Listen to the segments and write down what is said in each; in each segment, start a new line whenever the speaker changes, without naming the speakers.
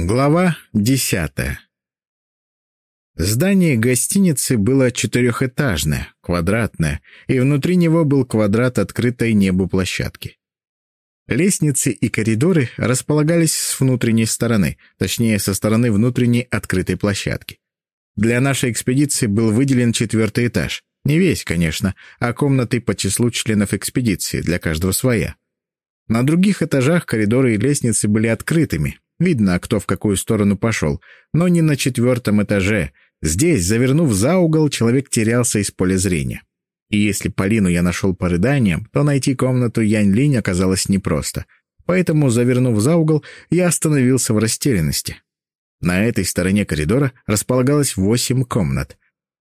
Глава десятая Здание гостиницы было четырехэтажное, квадратное, и внутри него был квадрат открытой небу площадки. Лестницы и коридоры располагались с внутренней стороны, точнее, со стороны внутренней открытой площадки. Для нашей экспедиции был выделен четвертый этаж. Не весь, конечно, а комнаты по числу членов экспедиции, для каждого своя. На других этажах коридоры и лестницы были открытыми, Видно, кто в какую сторону пошел, но не на четвертом этаже. Здесь, завернув за угол, человек терялся из поля зрения. И если Полину я нашел по рыданиям, то найти комнату Янь-Линь оказалось непросто. Поэтому, завернув за угол, я остановился в растерянности. На этой стороне коридора располагалось восемь комнат.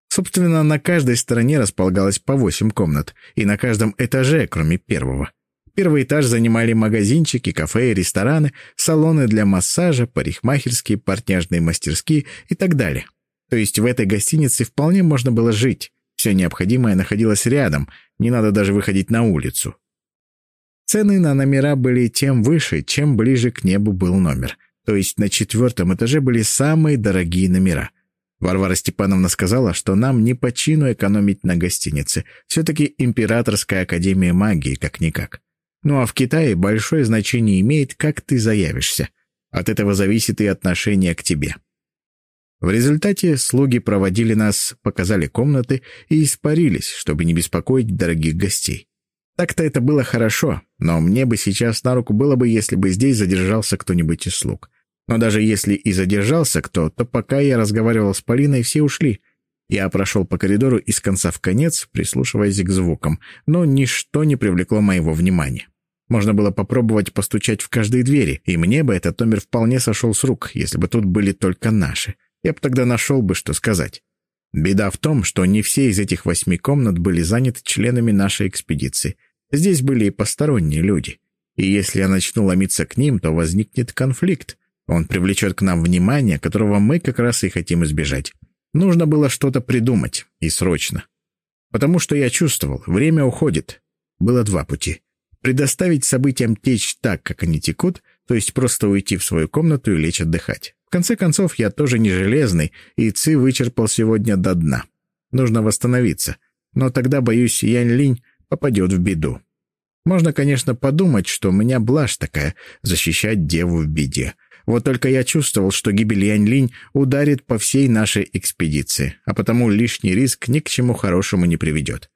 Собственно, на каждой стороне располагалось по восемь комнат, и на каждом этаже, кроме первого. Первый этаж занимали магазинчики, кафе рестораны, салоны для массажа, парикмахерские, портняжные мастерские и так далее. То есть в этой гостинице вполне можно было жить. Все необходимое находилось рядом, не надо даже выходить на улицу. Цены на номера были тем выше, чем ближе к небу был номер. То есть на четвертом этаже были самые дорогие номера. Варвара Степановна сказала, что нам не по чину экономить на гостинице. Все-таки Императорская академия магии, как-никак. Ну а в Китае большое значение имеет, как ты заявишься. От этого зависит и отношение к тебе. В результате слуги проводили нас, показали комнаты и испарились, чтобы не беспокоить дорогих гостей. Так-то это было хорошо, но мне бы сейчас на руку было бы, если бы здесь задержался кто-нибудь из слуг. Но даже если и задержался кто, то пока я разговаривал с Полиной, все ушли. Я прошел по коридору из конца в конец, прислушиваясь к звукам, но ничто не привлекло моего внимания. Можно было попробовать постучать в каждой двери, и мне бы этот номер вполне сошел с рук, если бы тут были только наши. Я бы тогда нашел бы, что сказать. Беда в том, что не все из этих восьми комнат были заняты членами нашей экспедиции. Здесь были и посторонние люди. И если я начну ломиться к ним, то возникнет конфликт. Он привлечет к нам внимание, которого мы как раз и хотим избежать. Нужно было что-то придумать, и срочно. Потому что я чувствовал, время уходит. Было два пути предоставить событиям течь так, как они текут, то есть просто уйти в свою комнату и лечь отдыхать. В конце концов, я тоже не железный, и Ци вычерпал сегодня до дна. Нужно восстановиться. Но тогда, боюсь, Янь-Линь попадет в беду. Можно, конечно, подумать, что у меня блажь такая — защищать деву в беде. Вот только я чувствовал, что гибель Янь-Линь ударит по всей нашей экспедиции, а потому лишний риск ни к чему хорошему не приведет.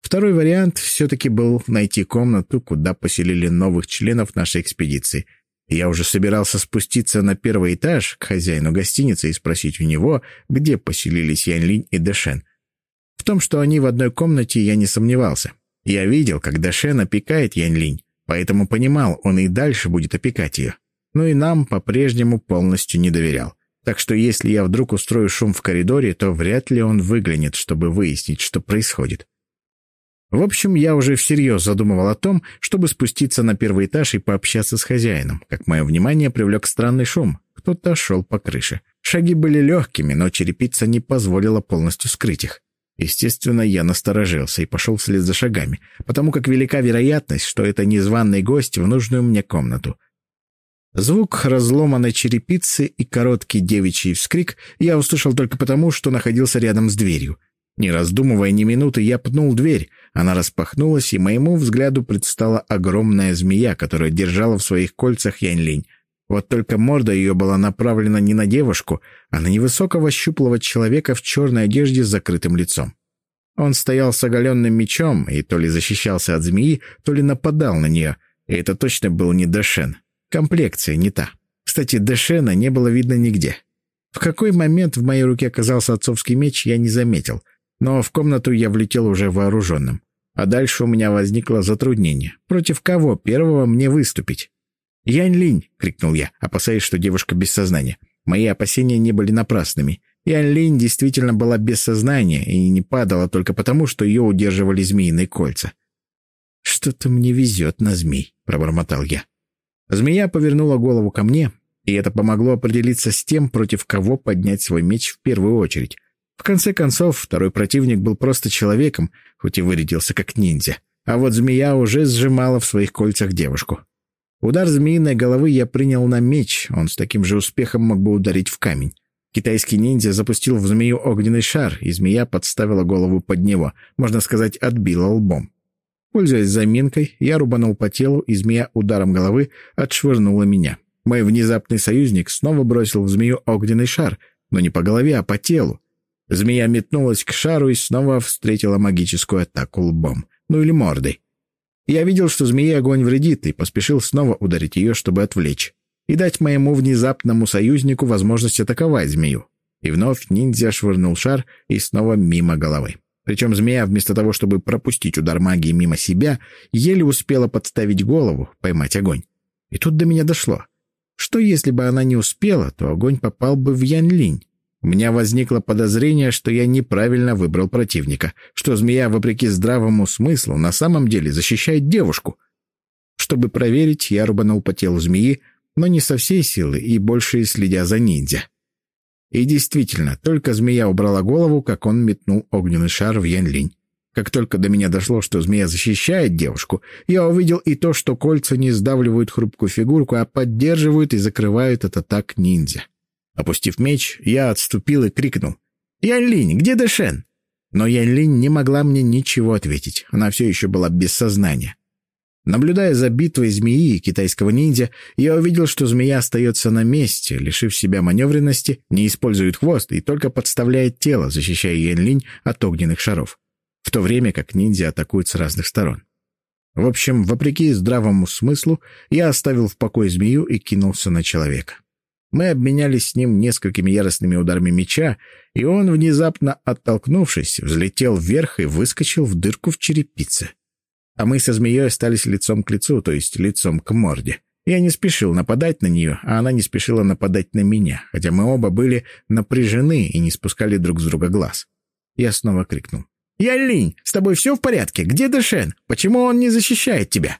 Второй вариант все-таки был найти комнату, куда поселили новых членов нашей экспедиции. Я уже собирался спуститься на первый этаж к хозяину гостиницы и спросить у него, где поселились Янь-Линь и Дэшен. В том, что они в одной комнате, я не сомневался. Я видел, как Дэшен опекает Янь-Линь, поэтому понимал, он и дальше будет опекать ее. Но и нам по-прежнему полностью не доверял. Так что если я вдруг устрою шум в коридоре, то вряд ли он выглянет, чтобы выяснить, что происходит. В общем, я уже всерьез задумывал о том, чтобы спуститься на первый этаж и пообщаться с хозяином, как мое внимание привлек странный шум. Кто-то шел по крыше. Шаги были легкими, но черепица не позволила полностью скрыть их. Естественно, я насторожился и пошел вслед за шагами, потому как велика вероятность, что это незваный гость в нужную мне комнату. Звук разломанной черепицы и короткий девичий вскрик я услышал только потому, что находился рядом с дверью. Не раздумывая ни минуты, я пнул дверь. Она распахнулась, и моему взгляду предстала огромная змея, которая держала в своих кольцах Янь-Линь. Вот только морда ее была направлена не на девушку, а на невысокого щуплого человека в черной одежде с закрытым лицом. Он стоял с оголенным мечом и то ли защищался от змеи, то ли нападал на нее. И это точно был не Дэшен. Комплекция не та. Кстати, Дэшена не было видно нигде. В какой момент в моей руке оказался отцовский меч, я не заметил — но в комнату я влетел уже вооруженным. А дальше у меня возникло затруднение. Против кого первого мне выступить? «Янь-Линь!» — крикнул я, опасаясь, что девушка без сознания. Мои опасения не были напрасными. Янь-Линь действительно была без сознания и не падала только потому, что ее удерживали змеиные кольца. «Что-то мне везет на змей», — пробормотал я. Змея повернула голову ко мне, и это помогло определиться с тем, против кого поднять свой меч в первую очередь. В конце концов, второй противник был просто человеком, хоть и вырядился как ниндзя. А вот змея уже сжимала в своих кольцах девушку. Удар змеиной головы я принял на меч, он с таким же успехом мог бы ударить в камень. Китайский ниндзя запустил в змею огненный шар, и змея подставила голову под него, можно сказать, отбила лбом. Пользуясь заминкой, я рубанул по телу, и змея ударом головы отшвырнула меня. Мой внезапный союзник снова бросил в змею огненный шар, но не по голове, а по телу. Змея метнулась к шару и снова встретила магическую атаку лбом. Ну или мордой. Я видел, что змее огонь вредит, и поспешил снова ударить ее, чтобы отвлечь и дать моему внезапному союзнику возможность атаковать змею. И вновь ниндзя швырнул шар и снова мимо головы. Причем змея, вместо того, чтобы пропустить удар магии мимо себя, еле успела подставить голову, поймать огонь. И тут до меня дошло. Что если бы она не успела, то огонь попал бы в Янь-Линь. У меня возникло подозрение, что я неправильно выбрал противника, что змея, вопреки здравому смыслу, на самом деле защищает девушку. Чтобы проверить, я рубанул по телу змеи, но не со всей силы и больше следя за ниндзя. И действительно, только змея убрала голову, как он метнул огненный шар в Янь-Линь. Как только до меня дошло, что змея защищает девушку, я увидел и то, что кольца не сдавливают хрупкую фигурку, а поддерживают и закрывают от атак ниндзя. Опустив меч, я отступил и крикнул. «Янь-Линь, где Дэшен?» Но Янь-Линь не могла мне ничего ответить. Она все еще была без сознания. Наблюдая за битвой змеи и китайского ниндзя, я увидел, что змея остается на месте, лишив себя маневренности, не использует хвост и только подставляет тело, защищая Янлинь от огненных шаров, в то время как ниндзя атакуют с разных сторон. В общем, вопреки здравому смыслу, я оставил в покое змею и кинулся на человека. Мы обменялись с ним несколькими яростными ударами меча, и он, внезапно оттолкнувшись, взлетел вверх и выскочил в дырку в черепице. А мы со змеей остались лицом к лицу, то есть лицом к морде. Я не спешил нападать на нее, а она не спешила нападать на меня, хотя мы оба были напряжены и не спускали друг с друга глаз. Я снова крикнул. «Ялинь, с тобой все в порядке? Где Дэшен? Почему он не защищает тебя?»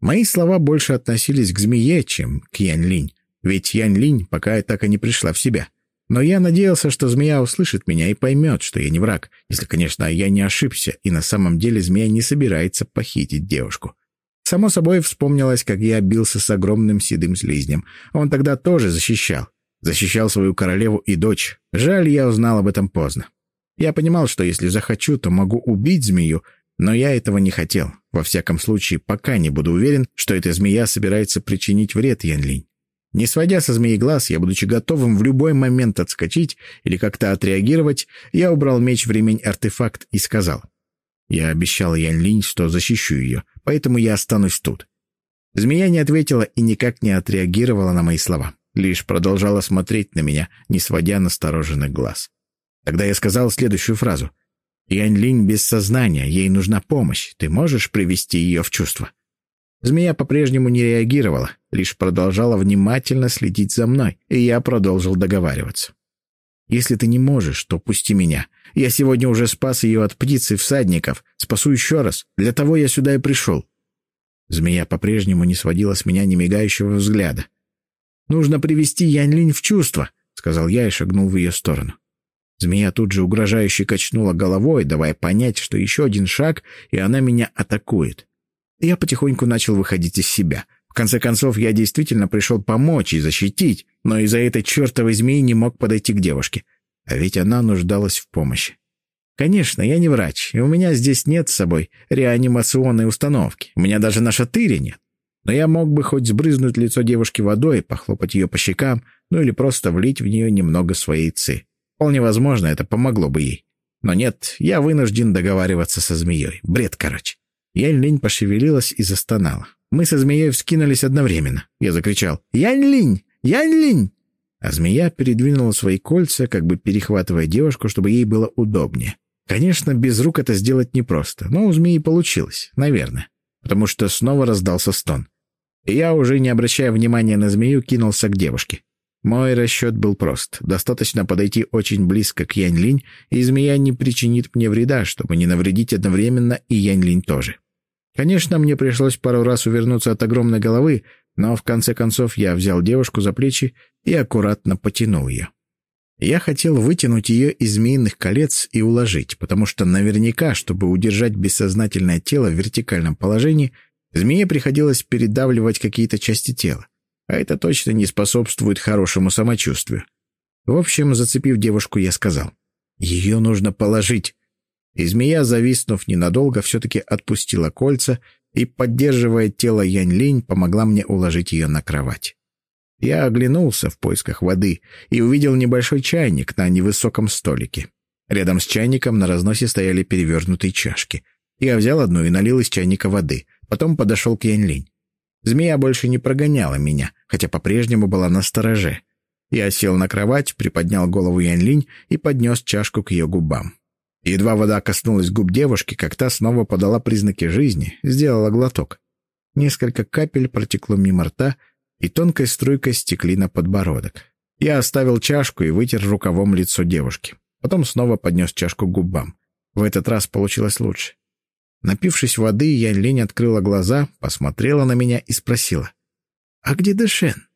Мои слова больше относились к змее, чем к Янь-Линь, ведь Янь-Линь пока так и не пришла в себя. Но я надеялся, что змея услышит меня и поймет, что я не враг, если, конечно, я не ошибся, и на самом деле змея не собирается похитить девушку. Само собой вспомнилось, как я бился с огромным седым слизнем. Он тогда тоже защищал. Защищал свою королеву и дочь. Жаль, я узнал об этом поздно. Я понимал, что если захочу, то могу убить змею, но я этого не хотел. Во всяком случае, пока не буду уверен, что эта змея собирается причинить вред Янлинь. Не сводя со змеи глаз, я, будучи готовым в любой момент отскочить или как-то отреагировать, я убрал меч в ремень-артефакт и сказал. Я обещал Янь Линь, что защищу ее, поэтому я останусь тут. Змея не ответила и никак не отреагировала на мои слова, лишь продолжала смотреть на меня, не сводя настороженных глаз. Тогда я сказал следующую фразу. «Янь Линь без сознания, ей нужна помощь. Ты можешь привести ее в чувство?» Змея по-прежнему не реагировала, лишь продолжала внимательно следить за мной, и я продолжил договариваться. «Если ты не можешь, то пусти меня. Я сегодня уже спас ее от птиц и всадников. Спасу еще раз. Для того я сюда и пришел». Змея по-прежнему не сводила с меня немигающего взгляда. «Нужно привести Янь-Линь в чувство», — сказал я и шагнул в ее сторону. Змея тут же угрожающе качнула головой, давая понять, что еще один шаг, и она меня атакует. Я потихоньку начал выходить из себя. В конце концов, я действительно пришел помочь и защитить, но из-за этой чертовой змеи не мог подойти к девушке. А ведь она нуждалась в помощи. Конечно, я не врач, и у меня здесь нет с собой реанимационной установки. У меня даже на шатыре нет. Но я мог бы хоть сбрызнуть лицо девушки водой, похлопать ее по щекам, ну или просто влить в нее немного своей ци. Вполне возможно, это помогло бы ей. Но нет, я вынужден договариваться со змеей. Бред, короче. Янь-Линь пошевелилась и застонала. Мы со змеей вскинулись одновременно. Я закричал «Янь-Линь! Янь-Линь!» А змея передвинула свои кольца, как бы перехватывая девушку, чтобы ей было удобнее. Конечно, без рук это сделать непросто, но у змеи получилось, наверное, потому что снова раздался стон. И я, уже не обращая внимания на змею, кинулся к девушке. Мой расчет был прост. Достаточно подойти очень близко к Янь-Линь, и змея не причинит мне вреда, чтобы не навредить одновременно и Янь-Линь тоже. Конечно, мне пришлось пару раз увернуться от огромной головы, но в конце концов я взял девушку за плечи и аккуратно потянул ее. Я хотел вытянуть ее из змеиных колец и уложить, потому что наверняка, чтобы удержать бессознательное тело в вертикальном положении, Змее приходилось передавливать какие-то части тела, а это точно не способствует хорошему самочувствию. В общем, зацепив девушку, я сказал, «Ее нужно положить». И змея, зависнув ненадолго, все-таки отпустила кольца и, поддерживая тело Янь-Линь, помогла мне уложить ее на кровать. Я оглянулся в поисках воды и увидел небольшой чайник на невысоком столике. Рядом с чайником на разносе стояли перевернутые чашки. Я взял одну и налил из чайника воды, потом подошел к Янь-Линь. Змея больше не прогоняла меня, хотя по-прежнему была на стороже. Я сел на кровать, приподнял голову Янь-Линь и поднес чашку к ее губам. Едва вода коснулась губ девушки, как та снова подала признаки жизни, сделала глоток. Несколько капель протекло мимо рта, и тонкой струйкой стекли на подбородок. Я оставил чашку и вытер рукавом лицо девушки. Потом снова поднес чашку к губам. В этот раз получилось лучше. Напившись воды, Янь Линь открыла глаза, посмотрела на меня и спросила. «А где Дэшен?»